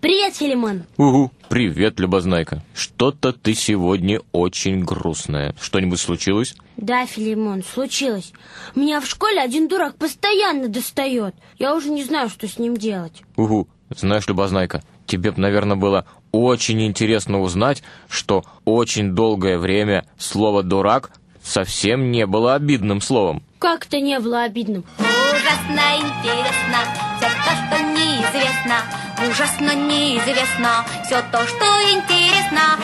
Привет, Филимон. Угу, привет, Любознайка. Что-то ты сегодня очень грустная. Что-нибудь случилось? Да, Филимон, случилось. Меня в школе один дурак постоянно достает. Я уже не знаю, что с ним делать. Угу, знаешь, Любознайка, тебе б, наверное, было очень интересно узнать, что очень долгое время слово «дурак» совсем не было обидным словом. Как это не было обидным? Ужасно интересно все то, что неизвестно. Ужасно неизвестно все то, что интересно.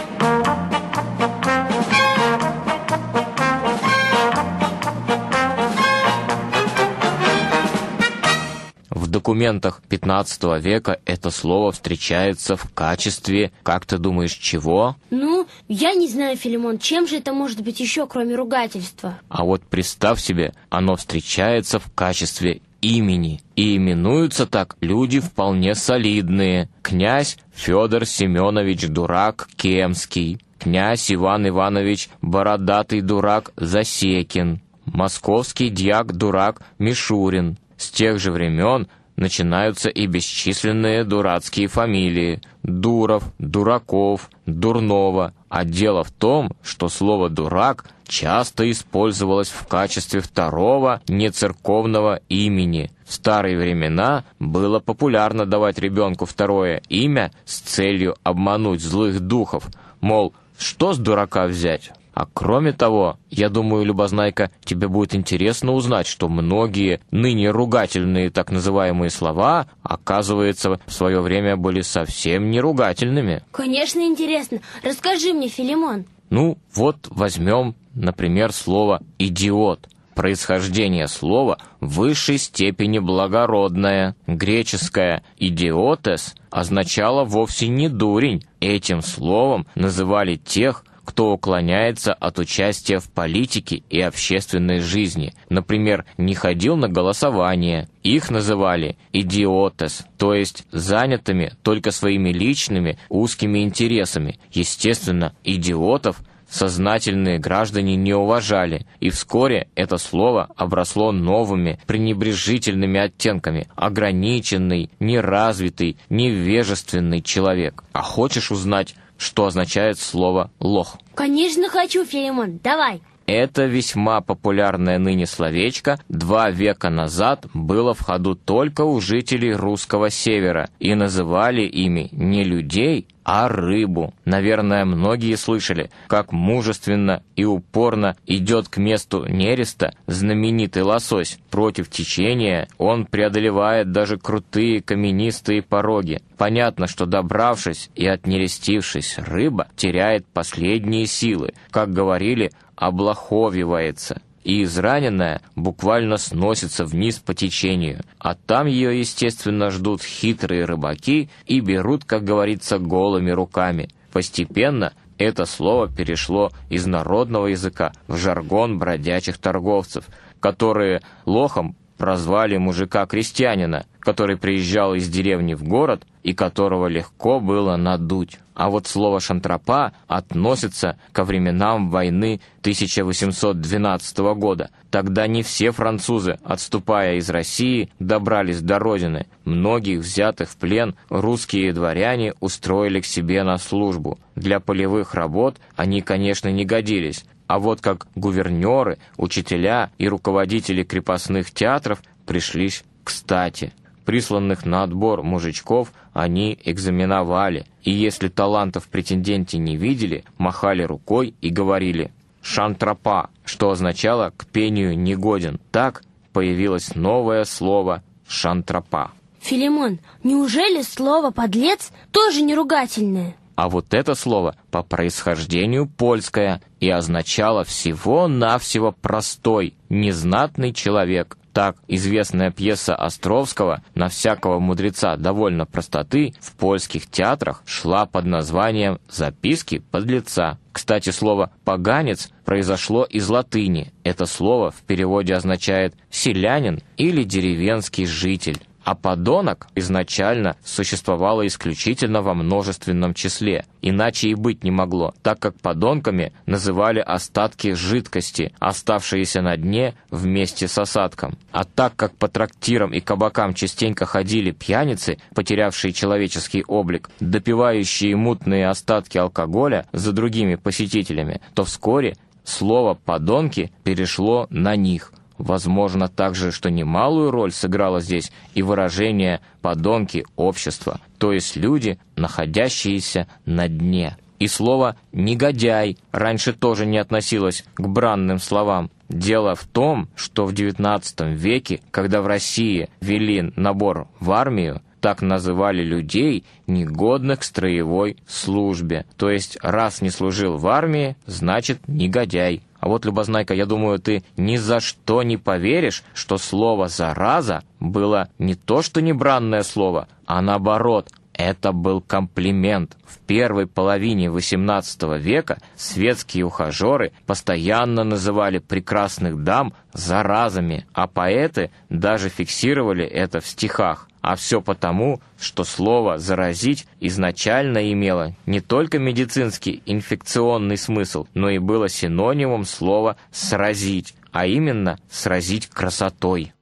В документах 15 века это слово встречается в качестве, как ты думаешь, чего? Ну, я не знаю, Филимон, чем же это может быть еще, кроме ругательства? А вот представь себе, оно встречается в качестве имени. И именуются так люди вполне солидные. Князь Федор Семенович Дурак Кемский, князь Иван Иванович Бородатый Дурак Засекин, московский дьяк Дурак Мишурин. С тех же времен начинаются и бесчисленные дурацкие фамилии – Дуров, Дураков, Дурнова. А дело в том, что слово «дурак» часто использовалось в качестве второго нецерковного имени. В старые времена было популярно давать ребенку второе имя с целью обмануть злых духов, мол, что с дурака взять? А кроме того, я думаю, Любознайка, тебе будет интересно узнать, что многие ныне ругательные так называемые слова, оказывается, в свое время были совсем не ругательными. Конечно, интересно. Расскажи мне, Филимон. Ну, вот возьмем, например, слово «идиот». Происхождение слова в высшей степени благородное. Греческое «идиотес» означало вовсе не дурень. Этим словом называли тех, кто уклоняется от участия в политике и общественной жизни. Например, не ходил на голосование. Их называли «идиотес», то есть занятыми только своими личными узкими интересами. Естественно, идиотов сознательные граждане не уважали, и вскоре это слово обросло новыми пренебрежительными оттенками «ограниченный», «неразвитый», «невежественный человек». А хочешь узнать, что означает слово «лох». Конечно, хочу, Филимон. Давай. Это весьма популярное ныне словечко два века назад было в ходу только у жителей русского севера, и называли ими не людей, а рыбу. Наверное, многие слышали, как мужественно и упорно идет к месту нереста знаменитый лосось. Против течения он преодолевает даже крутые каменистые пороги. Понятно, что добравшись и отнерестившись, рыба теряет последние силы. Как говорили, облаховивается и израненная буквально сносится вниз по течению, а там ее, естественно, ждут хитрые рыбаки и берут, как говорится, голыми руками. Постепенно это слово перешло из народного языка в жаргон бродячих торговцев, которые лохом прозвали мужика-крестьянина, который приезжал из деревни в город и которого легко было надуть. А вот слово «шантропа» относится ко временам войны 1812 года. Тогда не все французы, отступая из России, добрались до родины. Многих взятых в плен русские дворяне устроили к себе на службу. Для полевых работ они, конечно, не годились, а вот как гувернеры, учителя и руководители крепостных театров пришлись кстати. Присланных на отбор мужичков они экзаменовали, и если талантов претенденте не видели, махали рукой и говорили «шантропа», что означало «к пению негоден». Так появилось новое слово «шантропа». Филимон, неужели слово «подлец» тоже не ругательное? А вот это слово по происхождению польское и означало всего-навсего простой, незнатный человек. Так известная пьеса Островского «На всякого мудреца довольно простоты» в польских театрах шла под названием «Записки подлеца». Кстати, слово «поганец» произошло из латыни. Это слово в переводе означает «селянин» или «деревенский житель». А подонок изначально существовало исключительно во множественном числе, иначе и быть не могло, так как подонками называли остатки жидкости, оставшиеся на дне вместе с осадком. А так как по трактирам и кабакам частенько ходили пьяницы, потерявшие человеческий облик, допивающие мутные остатки алкоголя за другими посетителями, то вскоре слово «подонки» перешло на них – Возможно также, что немалую роль сыграло здесь и выражение «подонки общества», то есть люди, находящиеся на дне. И слово «негодяй» раньше тоже не относилось к бранным словам. Дело в том, что в XIX веке, когда в России ввели набор в армию, так называли людей, негодных к строевой службе. То есть, раз не служил в армии, значит негодяй. А вот, Любознайка, я думаю, ты ни за что не поверишь, что слово «зараза» было не то что не бранное слово, а наоборот, это был комплимент. В первой половине XVIII века светские ухажеры постоянно называли прекрасных дам заразами, а поэты даже фиксировали это в стихах. А все потому, что слово «заразить» изначально имело не только медицинский инфекционный смысл, но и было синонимом слова «сразить», а именно «сразить красотой».